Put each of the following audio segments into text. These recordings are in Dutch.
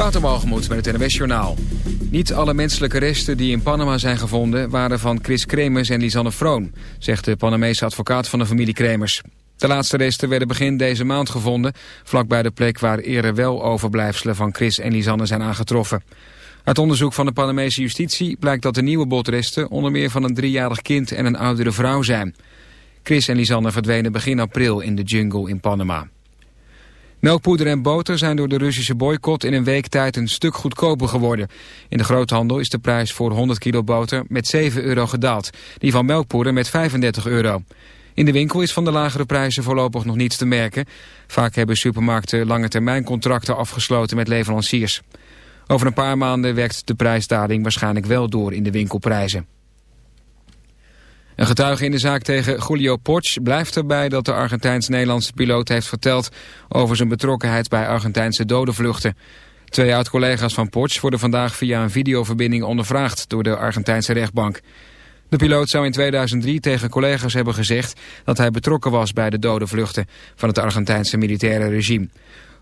Waterbalgemoed met het NWS Journaal. Niet alle menselijke resten die in Panama zijn gevonden... waren van Chris Kremers en Lisanne Froon... zegt de Panamese advocaat van de familie Kremers. De laatste resten werden begin deze maand gevonden... vlakbij de plek waar eerder wel overblijfselen van Chris en Lisanne zijn aangetroffen. Uit onderzoek van de Panamese justitie blijkt dat de nieuwe botresten... onder meer van een driejarig kind en een oudere vrouw zijn. Chris en Lisanne verdwenen begin april in de jungle in Panama. Melkpoeder en boter zijn door de Russische boycott in een week tijd een stuk goedkoper geworden. In de groothandel is de prijs voor 100 kilo boter met 7 euro gedaald. Die van melkpoeder met 35 euro. In de winkel is van de lagere prijzen voorlopig nog niets te merken. Vaak hebben supermarkten lange termijn contracten afgesloten met leveranciers. Over een paar maanden werkt de prijsdaling waarschijnlijk wel door in de winkelprijzen. Een getuige in de zaak tegen Julio Porch blijft erbij dat de Argentijns-Nederlandse piloot heeft verteld over zijn betrokkenheid bij Argentijnse dodenvluchten. Twee oud-collega's van Porch worden vandaag via een videoverbinding ondervraagd door de Argentijnse rechtbank. De piloot zou in 2003 tegen collega's hebben gezegd dat hij betrokken was bij de dodenvluchten van het Argentijnse militaire regime.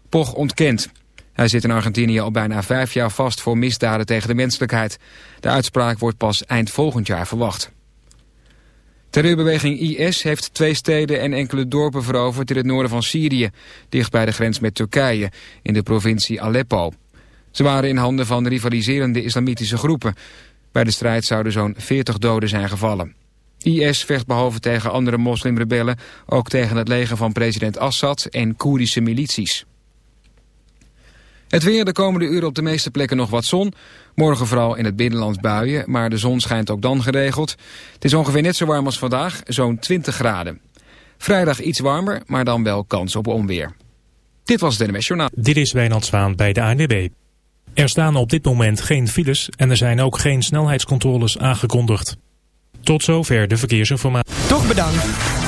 Poch ontkent. Hij zit in Argentinië al bijna vijf jaar vast voor misdaden tegen de menselijkheid. De uitspraak wordt pas eind volgend jaar verwacht. Terreurbeweging IS heeft twee steden en enkele dorpen veroverd in het noorden van Syrië, dicht bij de grens met Turkije, in de provincie Aleppo. Ze waren in handen van rivaliserende islamitische groepen. Bij de strijd zouden zo'n 40 doden zijn gevallen. IS vecht behalve tegen andere moslimrebellen ook tegen het leger van president Assad en Koerdische milities. Het weer de komende uren op de meeste plekken nog wat zon. Morgen vooral in het binnenland buien, maar de zon schijnt ook dan geregeld. Het is ongeveer net zo warm als vandaag, zo'n 20 graden. Vrijdag iets warmer, maar dan wel kans op onweer. Dit was het NMS Journaal. Dit is Wijnand Zwaan bij de ANWB. Er staan op dit moment geen files en er zijn ook geen snelheidscontroles aangekondigd. Tot zover de verkeersinformatie. Toch bedankt.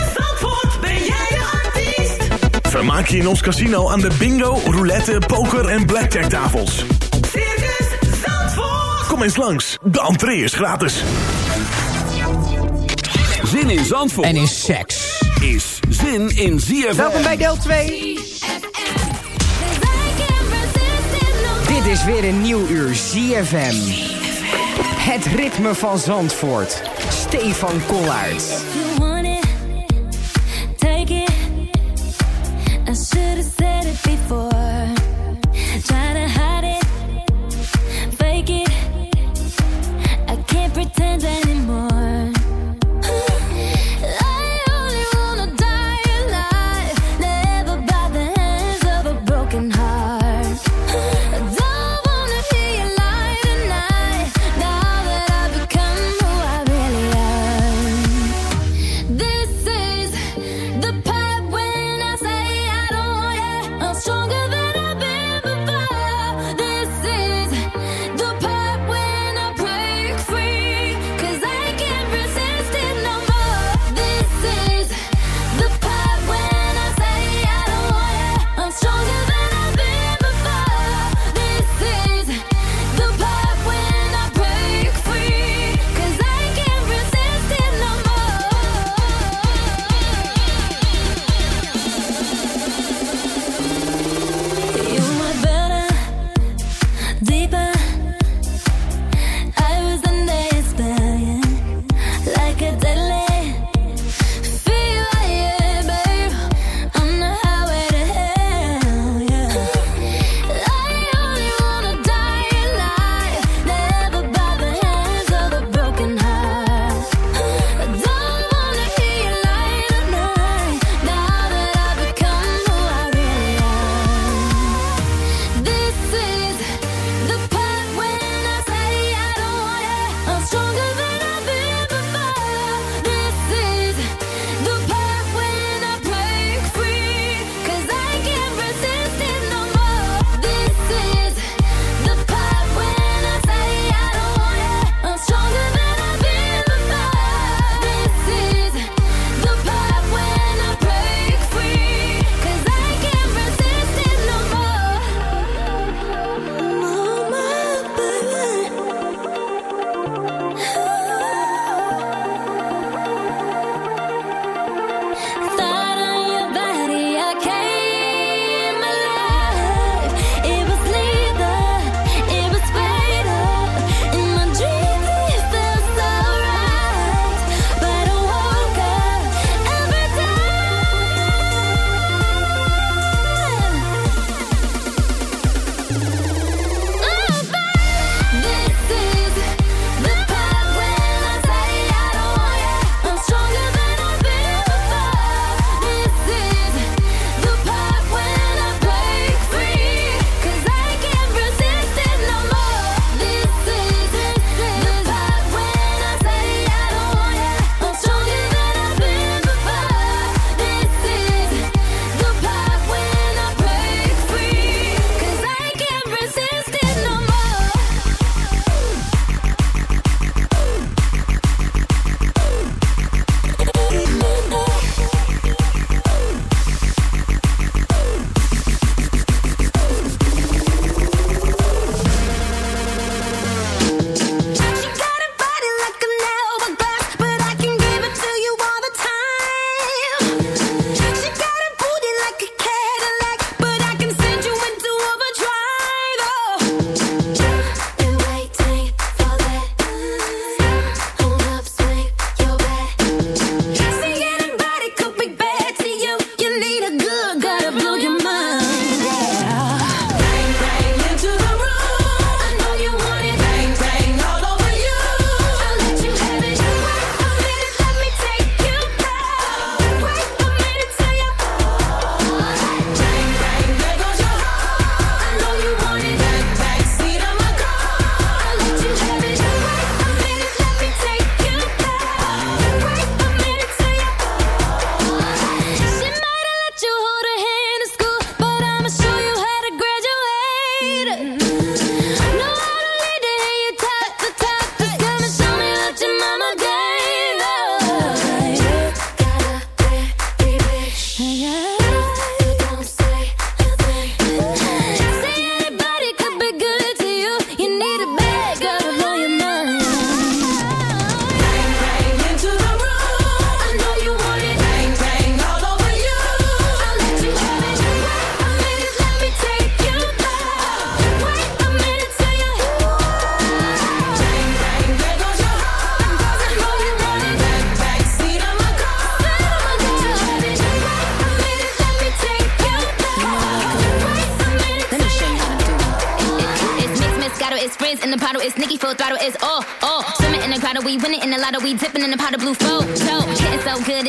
Vermaak je in ons casino aan de bingo, roulette, poker en blackjack tafels. Circus Zandvoort. Kom eens langs, de entree is gratis. Zin in Zandvoort En in seks. is zin in ZFM. Welkom bij deel 2. Dit is weer een nieuw uur ZFM. Het ritme van Zandvoort. Stefan Kollaert. Pretend anymore.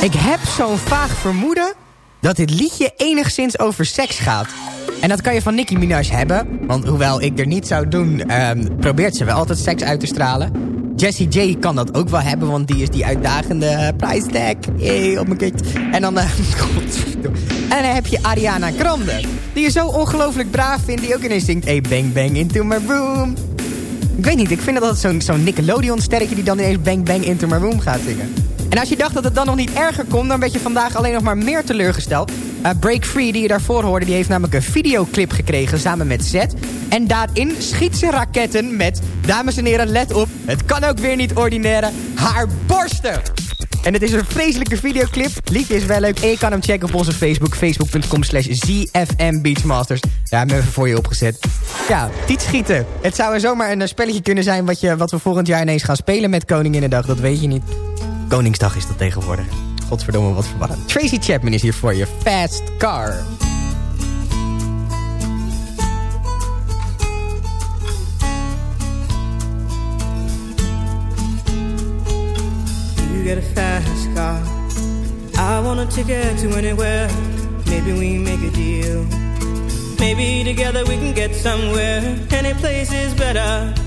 Ik heb zo'n vaag vermoeden dat dit liedje enigszins over seks gaat. En dat kan je van Nicki Minaj hebben. Want hoewel ik er niet zou doen, ehm, probeert ze wel altijd seks uit te stralen. Jessie J kan dat ook wel hebben, want die is die uitdagende price tag. Hey, op mijn kut. En dan, godverdomme. en dan heb je Ariana Grande. Die je zo ongelooflijk braaf vindt, die ook ineens zingt... Hey, bang bang into my room. Ik weet niet, ik vind dat altijd zo'n zo'n Nickelodeon-sterretje... die dan ineens bang bang into my room gaat zingen. En als je dacht dat het dan nog niet erger kon... dan werd je vandaag alleen nog maar meer teleurgesteld. Eh, Break Free, die je daarvoor hoorde... die heeft namelijk een videoclip gekregen samen met Zet. En daarin schiet ze raketten met... dames en heren, let op, het kan ook weer niet ordinaire... haar borsten! En het is een vreselijke videoclip. Liedje is wel leuk. En je kan hem checken op onze Facebook. Facebook.com slash ZFM Beachmasters. Ja, hem even voor je opgezet. Ja, tiet schieten. Het zou zomaar een eh, spelletje kunnen zijn... Wat, je, wat we volgend jaar ineens gaan spelen met Koninginnedag. Dat weet je niet. Koningsdag is dat tegenwoordig. Godverdomme, wat verwarrend. Tracy Chapman is hier voor je. Fast Car. You get a fast car. I want a ticket to anywhere. Maybe we make a deal. Maybe together we can get somewhere. Any place is better.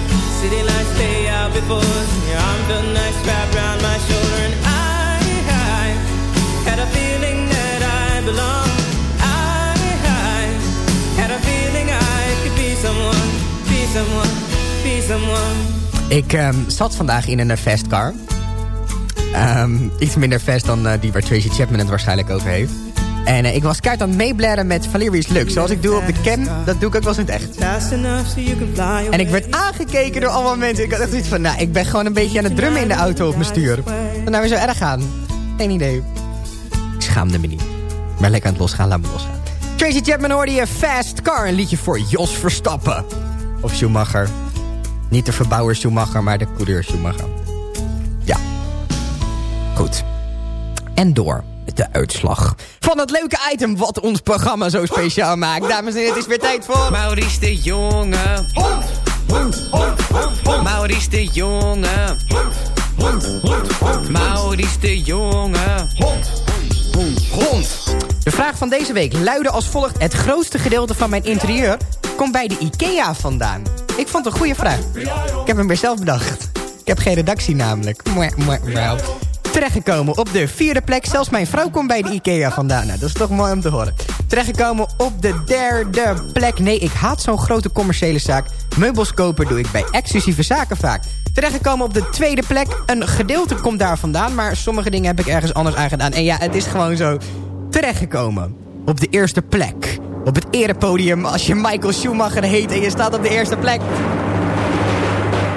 City lights lay out before us. Your arm felt nice wrapped around my shoulder. And I, I had a feeling that I belonged. I, I had a feeling I could be someone, be someone, be someone. Ik ehm, zat vandaag in een eh, fastcar. Ehm, iets minder fast dan eh, die waar Tracy Chapman het waarschijnlijk over heeft. En eh, ik was kaart aan het met Valerius Lux. Zoals ik doe op de cam, dat doe ik ook wel eens in het echt. En ik werd aangekeken door allemaal mensen. Ik had echt zoiets van, nou, ik ben gewoon een beetje aan het drummen in de auto op mijn stuur. Wat nou weer zo erg gaan? Geen idee. Ik schaamde me niet. Maar lekker aan het losgaan, laat me losgaan. Tracy Chapman hoorde je Fast Car, een liedje voor Jos Verstappen. Of Schumacher. Niet de verbouwer Schumacher, maar de coureur Schumacher. Ja. Goed. En door de uitslag van het leuke item wat ons programma zo speciaal maakt. Dames en heren, het is weer tijd voor... Maurice de Jonge. Maurice de Jonge. Maurice de Jonge. De vraag van deze week luidde als volgt. Het grootste gedeelte van mijn interieur komt bij de IKEA vandaan. Ik vond het een goede vraag. Ik heb hem weer zelf bedacht. Ik heb geen redactie namelijk. Mwah, mwah, mwah. Terechtgekomen op de vierde plek. Zelfs mijn vrouw komt bij de IKEA vandaan. Nou, dat is toch mooi om te horen. Terechtgekomen op de derde plek. Nee, ik haat zo'n grote commerciële zaak. Meubels kopen doe ik bij exclusieve zaken vaak. Terechtgekomen op de tweede plek. Een gedeelte komt daar vandaan. Maar sommige dingen heb ik ergens anders aangedaan. En ja, het is gewoon zo terechtgekomen. Op de eerste plek. Op het erepodium als je Michael Schumacher heet en je staat op de eerste plek.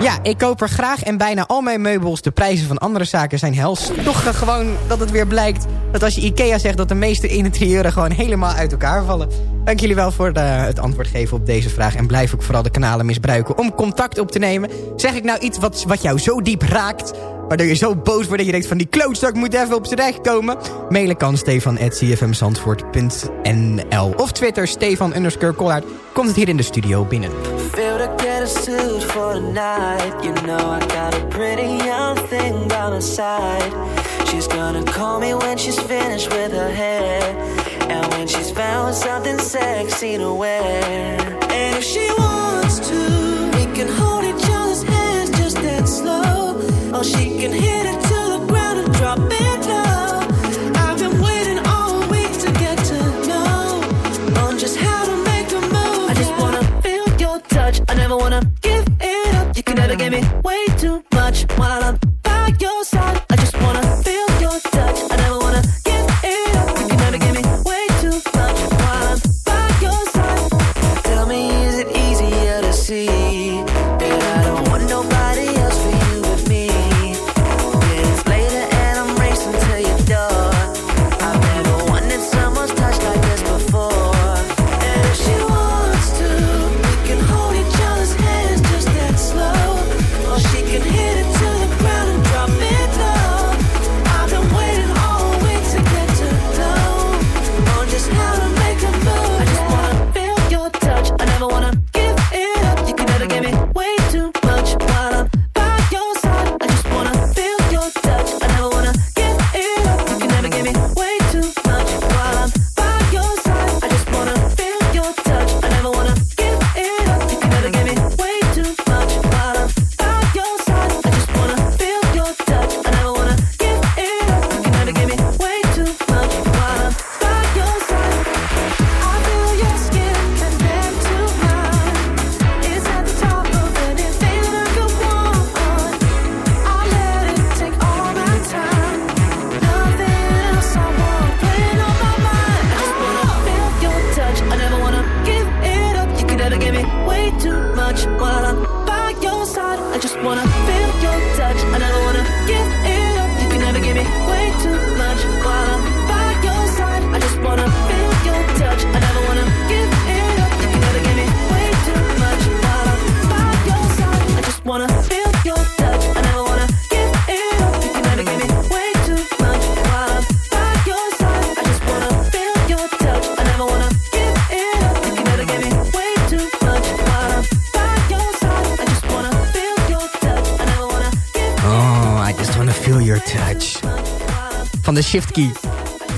Ja, ik koop er graag en bijna al mijn meubels. De prijzen van andere zaken zijn hels. Toch eh, gewoon dat het weer blijkt dat als je Ikea zegt... dat de meeste interieuren gewoon helemaal uit elkaar vallen. Dank jullie wel voor de, het antwoord geven op deze vraag. En blijf ook vooral de kanalen misbruiken om contact op te nemen. Zeg ik nou iets wat, wat jou zo diep raakt... waardoor je zo boos wordt dat je denkt van... die klootzak moet even op z'n recht komen... mailen kan stefan.cfmzandvoort.nl Of Twitter, Stefan underscore. Komt het hier in de studio binnen. For. You know I got a pretty young thing by my side. She's gonna call me when she's finished with her hair. And when she's found something sexy to wear. And if she wants to, we can hold each other's hands just that slow. Or she can Shift Key.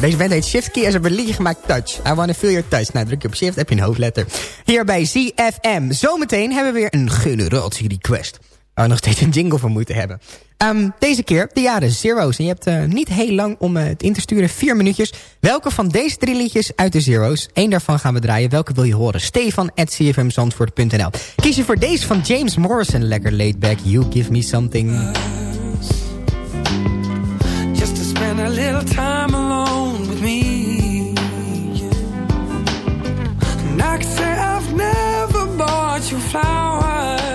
Deze band heet Shift Key en ze hebben een liedje gemaakt Touch. I wanna feel your touch. Nou, druk je op Shift, heb je een hoofdletter. Hier bij ZFM. Zometeen hebben we weer een generatie request. Waar we nog steeds een jingle voor moeten hebben. Ehm, deze keer de jaren Zero's. En je hebt eh, niet heel lang om eh, het in te sturen. Vier minuutjes. Welke van deze drie liedjes uit de Zero's? Eén daarvan gaan we draaien. Welke wil je horen? Stefan at cfmzandvoort.nl Kies je voor deze van James Morrison. Lekker laid back. You give me something.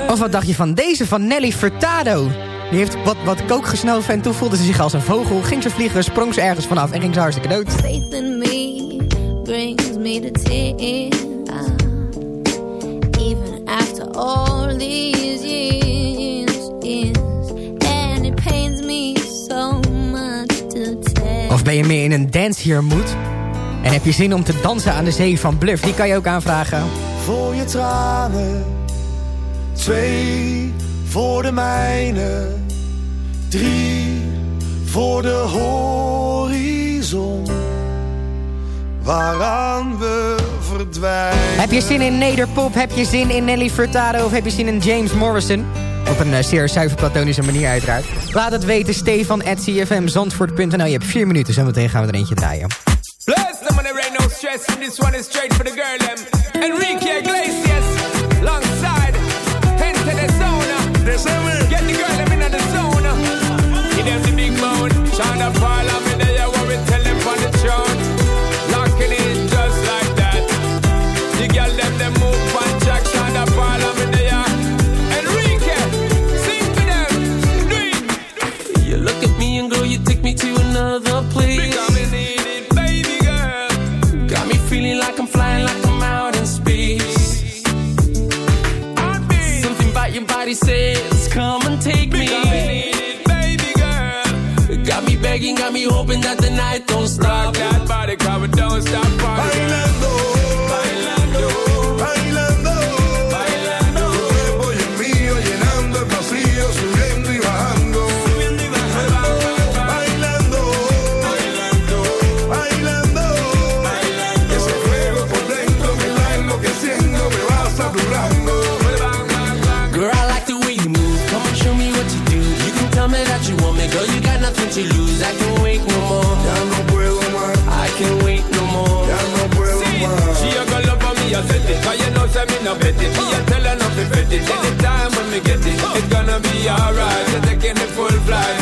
Of wat dacht je van deze van Nelly Furtado? Die heeft wat, wat kook gesnoven en toen voelde ze zich als een vogel. Ging ze vliegen, sprong ze ergens vanaf en ging ze hartstikke dood. Faith in me brings me to tears. Even after all these years, years. And it pains me so much to tell. Of ben je meer in een dance here mood? En heb je zin om te dansen aan de zee van Bluff? Die kan je ook aanvragen. voor je tranen. Twee voor de mijne. Drie voor de horizon. Waaraan we verdwijnen. Heb je zin in Nederpop? Heb je zin in Nelly Furtado? Of heb je zin in James Morrison? Op een eh, zeer zuiver platonische manier uiteraard. Laat het weten, Stefan at cfmzandvoort.nl. Je hebt vier minuten, zometeen gaan we er eentje draaien. Bless them on there ain't no stress. And this one is straight for the girl them. Enrique Iglesias, Get Got me hoping that the night don't stop. Say me no bet it Me a tell her not to bet it. Anytime when me get it It's gonna be alright. You're taking the full flight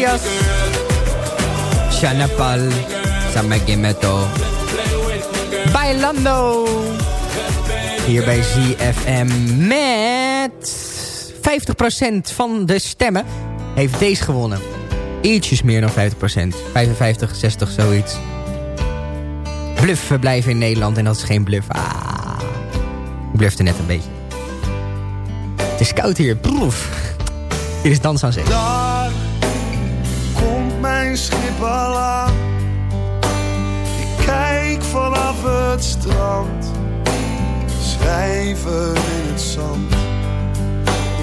Diaz. Chanapal. Samagemeto. Bailando. Hier bij ZFM met 50% van de stemmen heeft deze gewonnen. Ietsjes meer dan 50%. 55, 60, zoiets. Bluffen blijven in Nederland en dat is geen bluff. Ah, ik blufte net een beetje. Het is koud hier. Proef. Hier is Dans aan Zee. Schip al. Ik kijk vanaf het strand. Schrijven in het zand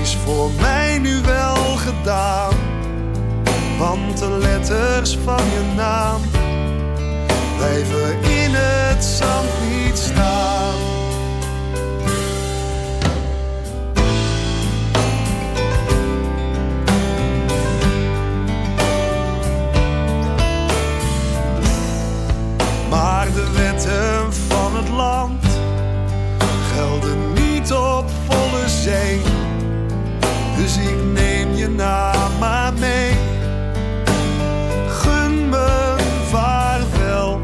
is voor mij nu wel gedaan. Want de letters van je naam blijven in het zand niet staan. De wetten van het land gelden niet op volle zee. Dus ik neem je naam maar mee. Gun me vaarwel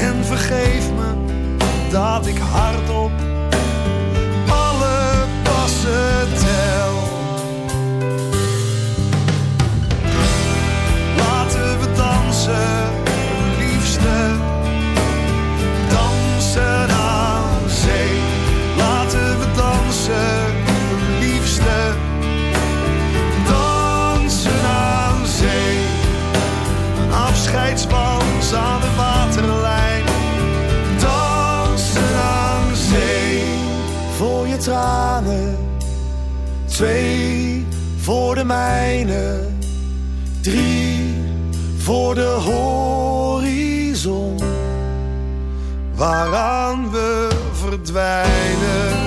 en vergeef me dat ik hardop Twee voor de mijne. Drie voor de horizon waaraan we verdwijnen.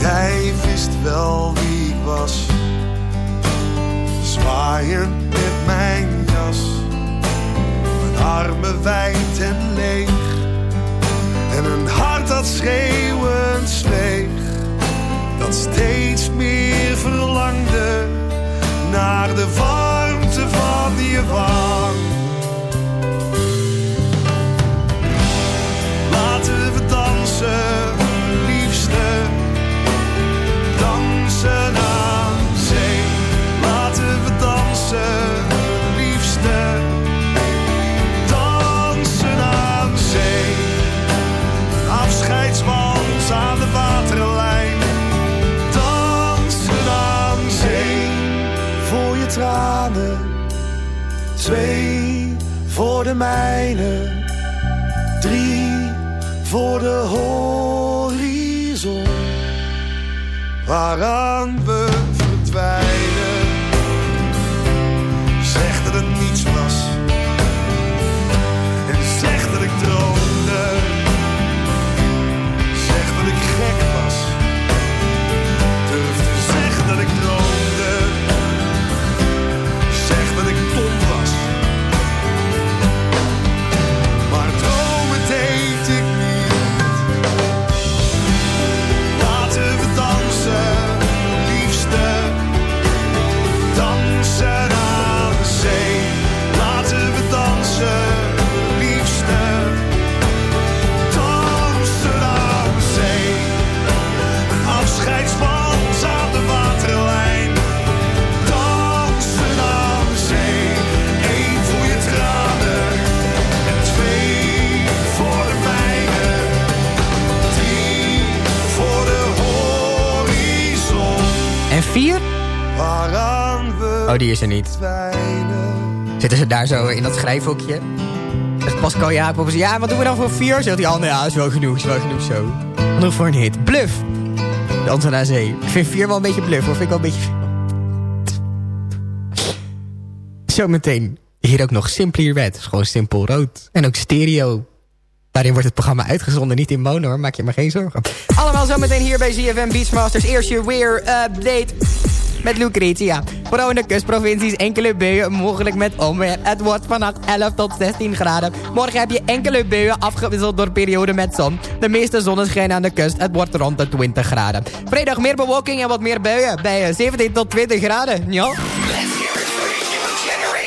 Jij wist wel wie was, met mijn jas, mijn armen wijd en leeg. En een hart dat schreeuwend zweeg, dat steeds meer verlangde naar de warmte van je wang. Laten we dansen, dansen, liefste, dansen aan zee afscheidswans aan de waterlijn. Dansen aan zee voor je tranen. Twee voor de mijne. Drie voor de horizon. Waaraan we verdwijnen. Die is er niet. Zitten ze daar zo in dat schrijfhokje? Zegt Pascal Jacobs, ja, wat doen we dan voor vier? Zegt die ander, ja, is wel genoeg, is wel genoeg zo. Nog voor een hit? Bluff. Dansen naar zee. Ik vind vier wel een beetje bluff. Vind ik wel een beetje. Zometeen. Hier ook nog Simply Red. gewoon simpel rood. En ook stereo. Daarin wordt het programma uitgezonden, niet in mono hoor. Maak je maar geen zorgen. Allemaal zometeen hier bij ZFM Beachmasters. Eerst je weer update met Lucretia. Vooral in de kustprovincies enkele buien, mogelijk met onweer. Het wordt vannacht 11 tot 16 graden. Morgen heb je enkele buien afgewisseld door perioden met zon. De meeste zonneschijn aan de kust. Het wordt rond de 20 graden. Vrijdag meer bewolking en wat meer buien. Bij eh, 17 tot 20 graden, ja.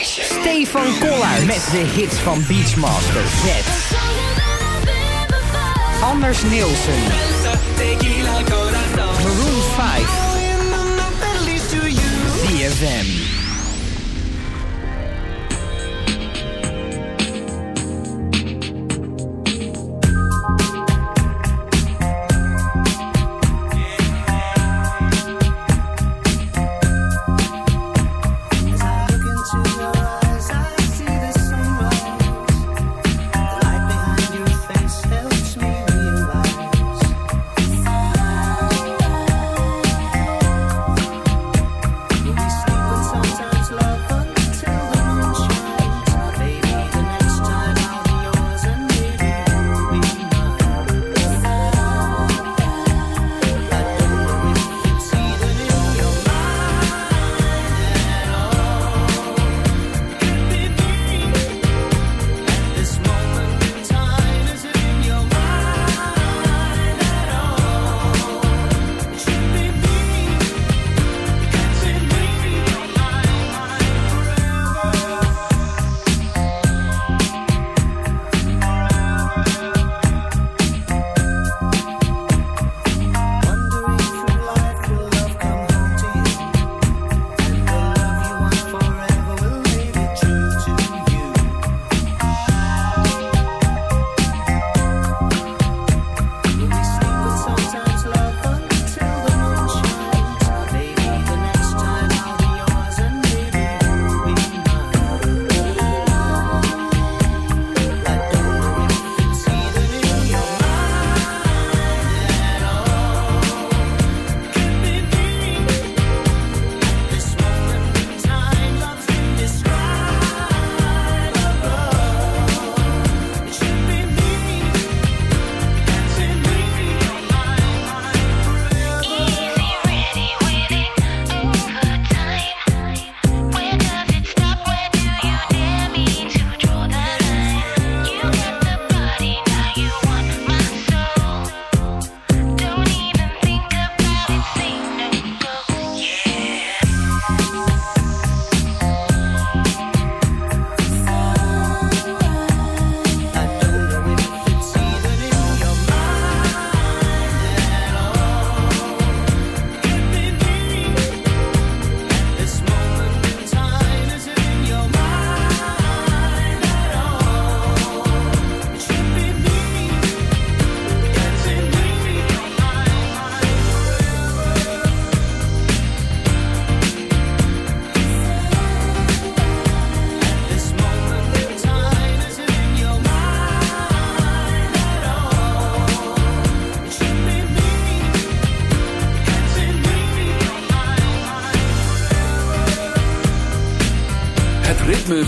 Stefan Koller met de hits van Beachmaster Z. Anders Nielsen. Them.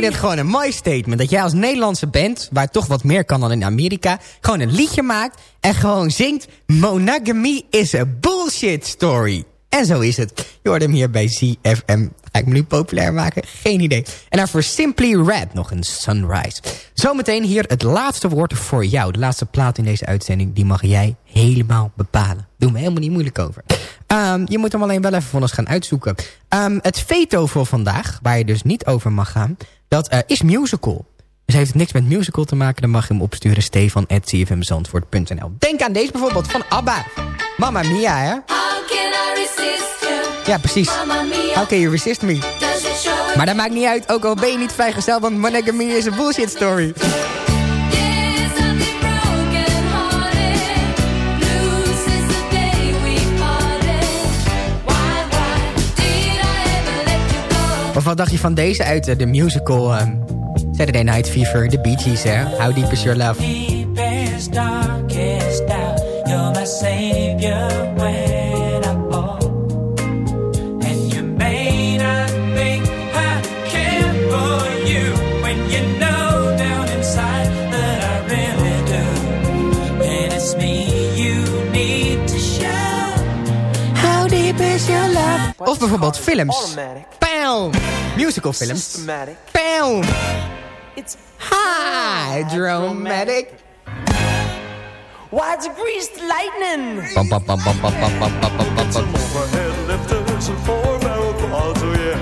Vind het gewoon een mooi statement. Dat jij als Nederlandse band, waar toch wat meer kan dan in Amerika... gewoon een liedje maakt en gewoon zingt... Monogamy is a bullshit story. En zo is het. Je hoort hem hier bij ZFM. Ga ik me nu populair maken? Geen idee. En daarvoor Simply Red, nog een Sunrise. Zometeen hier het laatste woord voor jou. De laatste plaat in deze uitzending, die mag jij helemaal bepalen. Doe me helemaal niet moeilijk over. Ehm, je moet hem alleen wel even voor ons gaan uitzoeken. Ehm, het veto voor vandaag, waar je dus niet over mag gaan... dat eh, is musical. Dus heeft het niks met musical te maken... dan mag je hem opsturen stefan.cfmzandvoort.nl Denk aan deze bijvoorbeeld van ABBA. Mamma Mia, hè? How can I resist you? Ja, precies. How can you resist me? Does it show Maar dat maakt niet uit, ook al ben je niet vrijgesteld... want monogamy is een bullshit story. Of wat dacht je van deze uit eh, de musical ehm, Saturday Night Fever, The Bee Gees, hè? How Deep Is Your Love? Darkest doubt, you're my savior Of bijvoorbeeld films. Bam! Musical films. Systematic. Bam! It's Hydromatic. Why it's greased lightning? Pam, pam.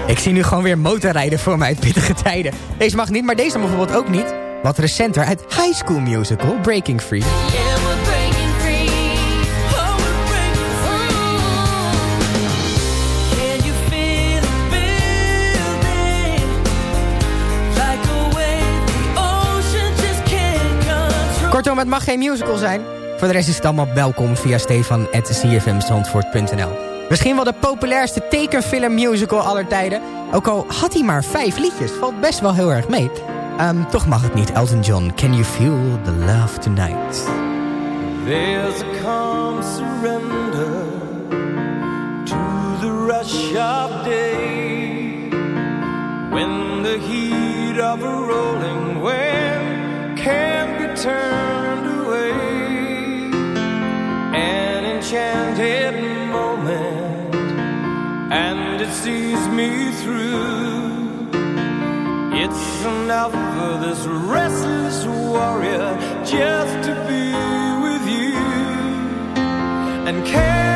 Ik zie nu gewoon weer motorrijden voor mij uit pittige tijden. Deze mag niet, maar deze bijvoorbeeld ook niet. Wat recenter uit High School Musical, Breaking Free. Kortom, het mag geen musical zijn. Voor de rest is het allemaal welkom via stefan.cfmzandvoort.nl Misschien wel de populairste tekenfilm musical aller tijden. Ook al had hij maar vijf liedjes, valt best wel heel erg mee. Ehm, toch mag het niet, Elton John. Can you feel the love tonight? There's a calm surrender to the rush of day when the heat of a rolling wind can be turned away. An enchanted moment, and it sees me through. It's enough for this restless warrior just to be with you. And can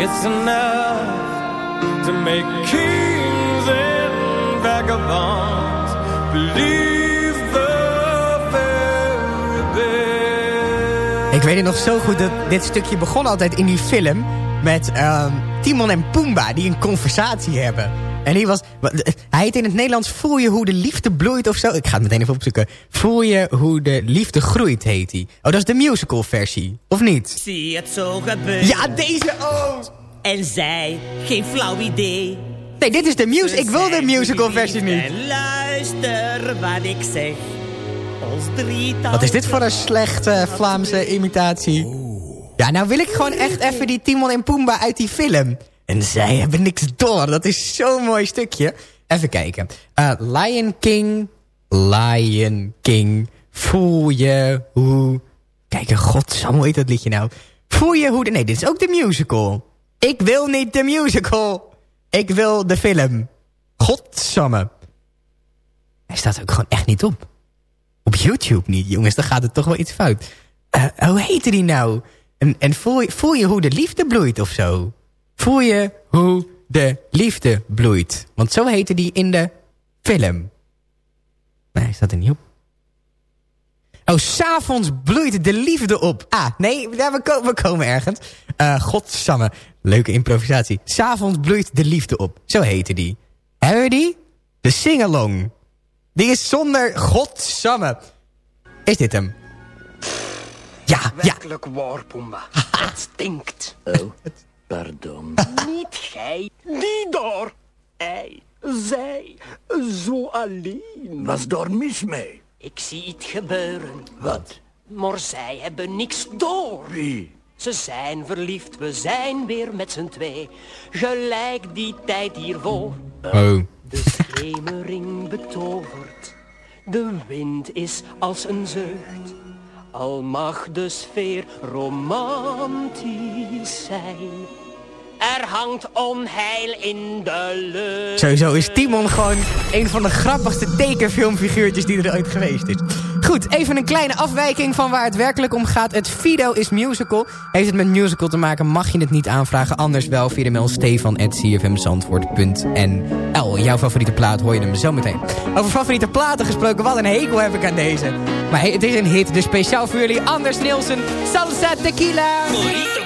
It's enough to make kings believe. Ik weet het nog zo goed dat dit stukje begon altijd in die film... met ehm, Timon en Pumbaa die een conversatie hebben. En die was... Hij heet in het Nederlands Voel je hoe de liefde bloeit of zo. Ik ga het meteen even opzoeken. Voel je hoe de liefde groeit, heet hij. Oh, dat is de musical versie. Of niet? Zie het zo gebeuren. Ja, deze ook! En zij, geen flauw idee. Nee, dit is de musical. Ik wil de musical versie niet. En luister wat ik zeg. Ons drietal... Wat is dit voor een slechte Vlaamse imitatie? Ja, nou wil ik gewoon echt even die Timon en Pumbaa uit die film. En zij hebben niks door. Dat is zo'n mooi stukje. Even kijken. Eh, Lion King. Lion King. Voel je hoe... Kijk, godsam, hoe heet dat liedje nou? Voel je hoe... Nee, dit is ook de musical. Ik wil niet de musical. Ik wil de film. Godsamme. Hij staat ook gewoon echt niet op. Op YouTube niet, jongens. Dan gaat het toch wel iets fout. Eh, hoe heette die nou? En, en voel, je, voel je hoe de liefde bloeit of zo? Voel je hoe de liefde bloeit? Want zo heette die in de film. Nee, staat er niet op. Oh, s'avonds bloeit de liefde op. Ah, nee, we, ko- we komen ergens. Eh godsamme, leuke improvisatie. S'avonds bloeit de liefde op. Zo heette die. Hebben we die? De singalong. Die is zonder godsamme. Is dit hem? Ja, ja. Werkelijk waar, Pumba. Het stinkt. Oh, pardon. Niet gij, die daar. Hij, zij, zo alleen. Was daar mis mee? Ik zie het gebeuren. Wat? Maar zij hebben niks door. Wie? Ze zijn verliefd, we zijn weer met z'n twee. Gelijk die tijd hiervoor. Oh. De schemering betovert. De wind is als een zucht. Al mag de sfeer romantisch zijn. Er hangt onheil in de lucht. Sowieso is Timon gewoon een van de grappigste tekenfilmfiguurtjes die er ooit geweest is. Goed, even een kleine afwijking van waar het werkelijk om gaat. Het Fido is musical. Heeft het met musical te maken, mag je het niet aanvragen. Anders wel via de mail stefan.cfmzandvoort.nl Jouw favoriete plaat hoor je hem zo meteen. Over favoriete platen gesproken, wat een hekel heb ik aan deze. Maar het is een hit, dus speciaal voor jullie. Anders Nielsen, Salsa Tequila. Morito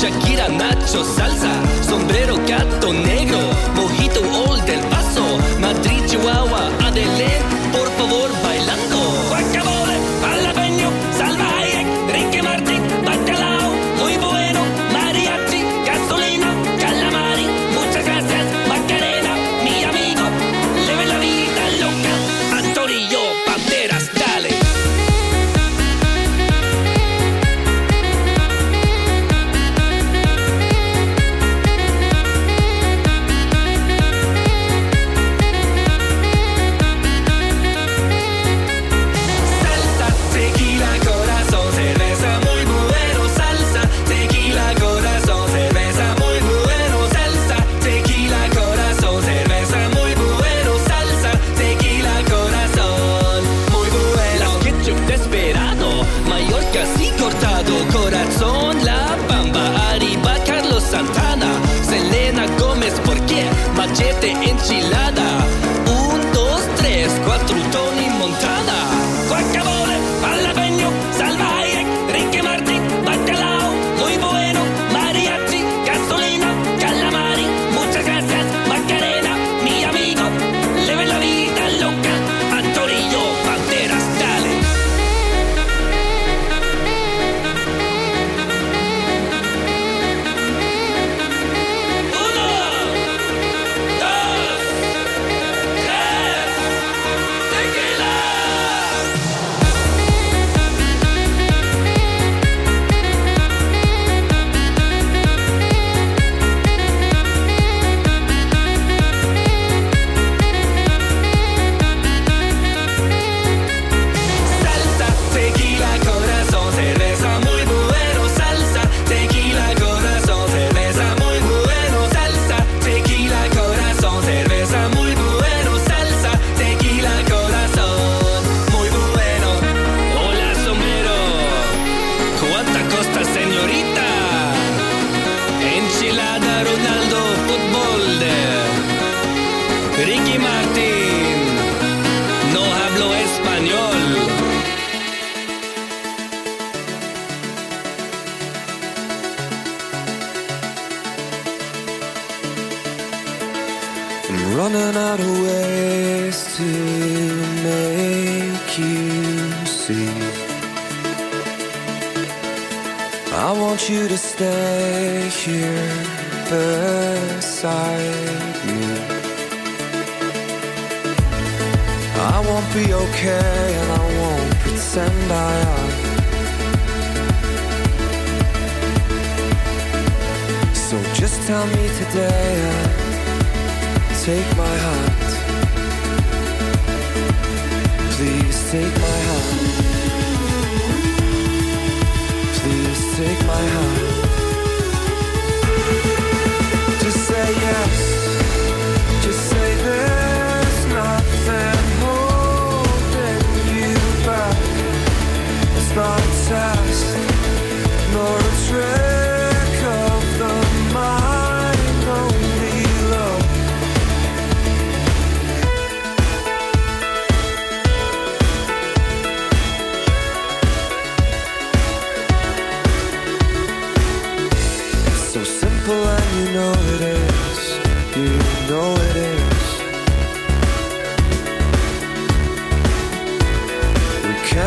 Shakira, Nacho, Salsa, Sombrero, Gato Negro, Mojito, Old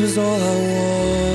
Was all I wanted,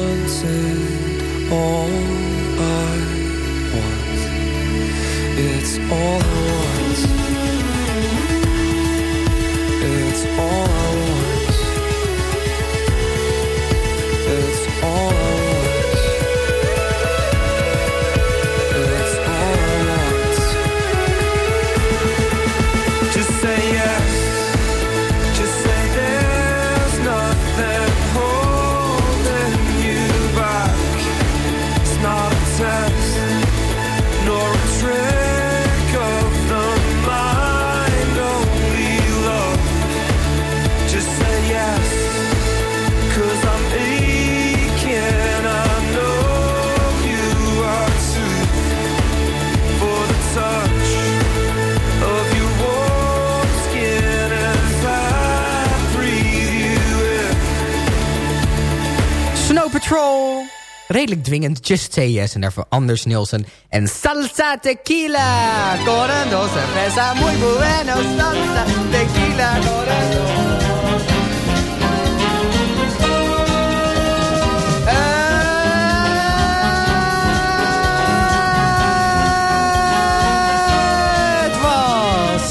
Redelijk dwingend, Just Say Yes. En daarvoor Anders Nielsen. En Salsa Tequila. Corando cerveza muy bueno. Salsa Tequila. Corando.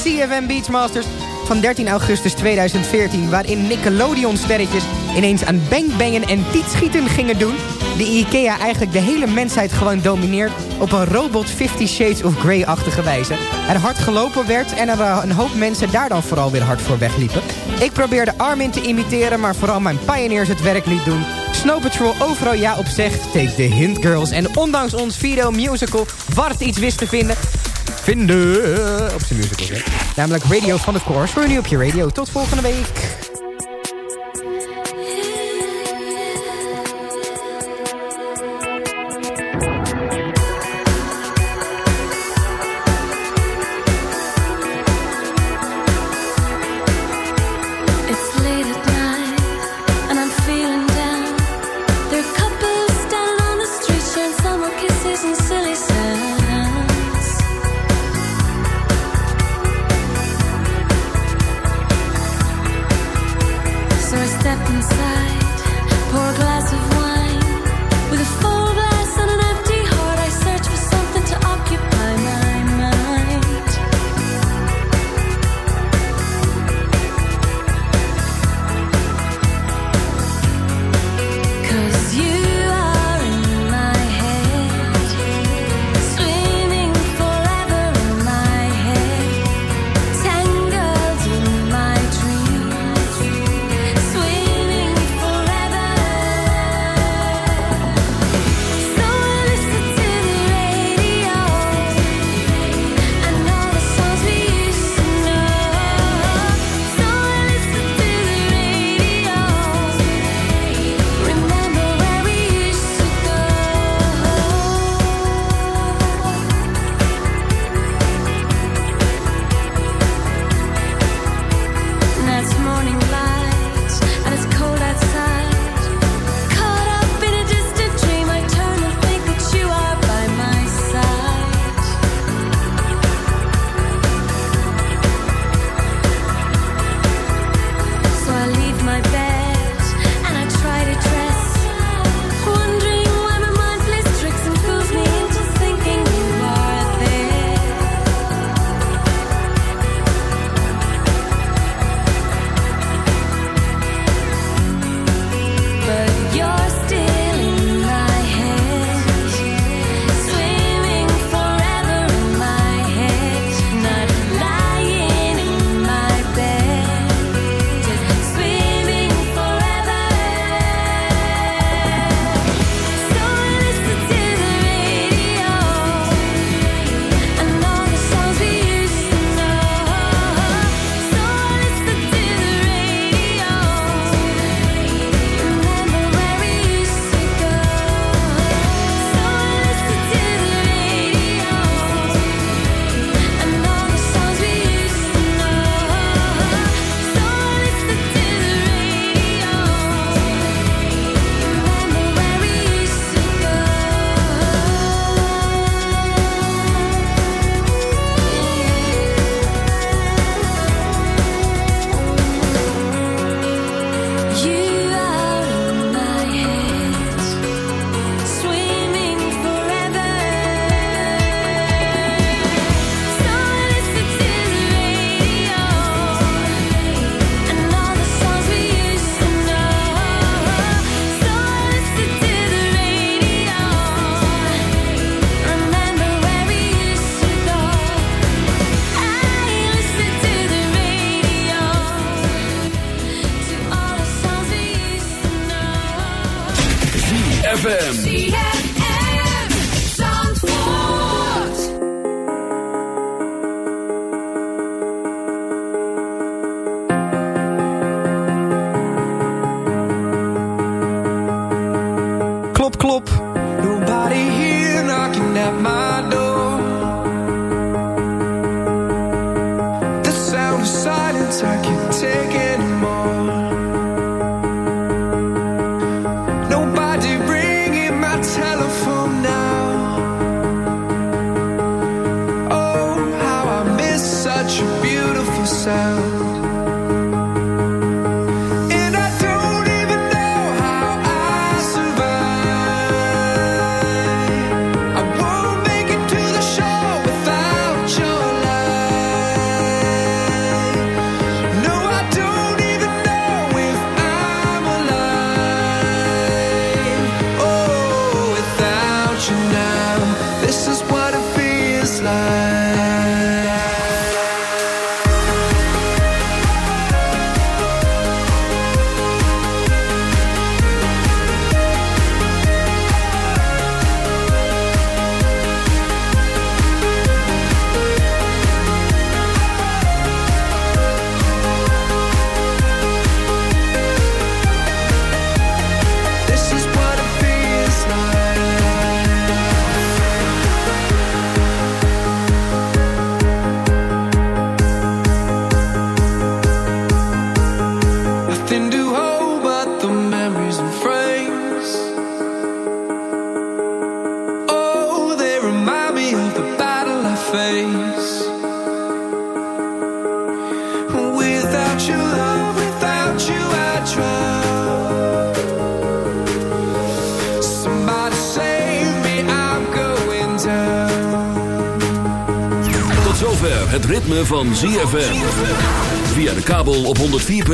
CFM Beachmasters van 13 augustus 2014... waarin Nickelodeon-sterretjes ineens aan bangbangen en tietschieten gingen doen... die IKEA eigenlijk de hele mensheid gewoon domineert... op een robot Fifty Shades of Grey-achtige wijze. Er hard gelopen werd en er een hoop mensen daar dan vooral weer hard voor wegliepen. Ik probeerde Armin te imiteren, maar vooral mijn pioneers het werk liet doen... Snow Patrol overal ja op zegt, take the hint girls. En ondanks ons video musical Bart iets wist te vinden... Vinden op zijn musical, hè. Namelijk Radio van de Course. Voor nu op je radio. Tot volgende week.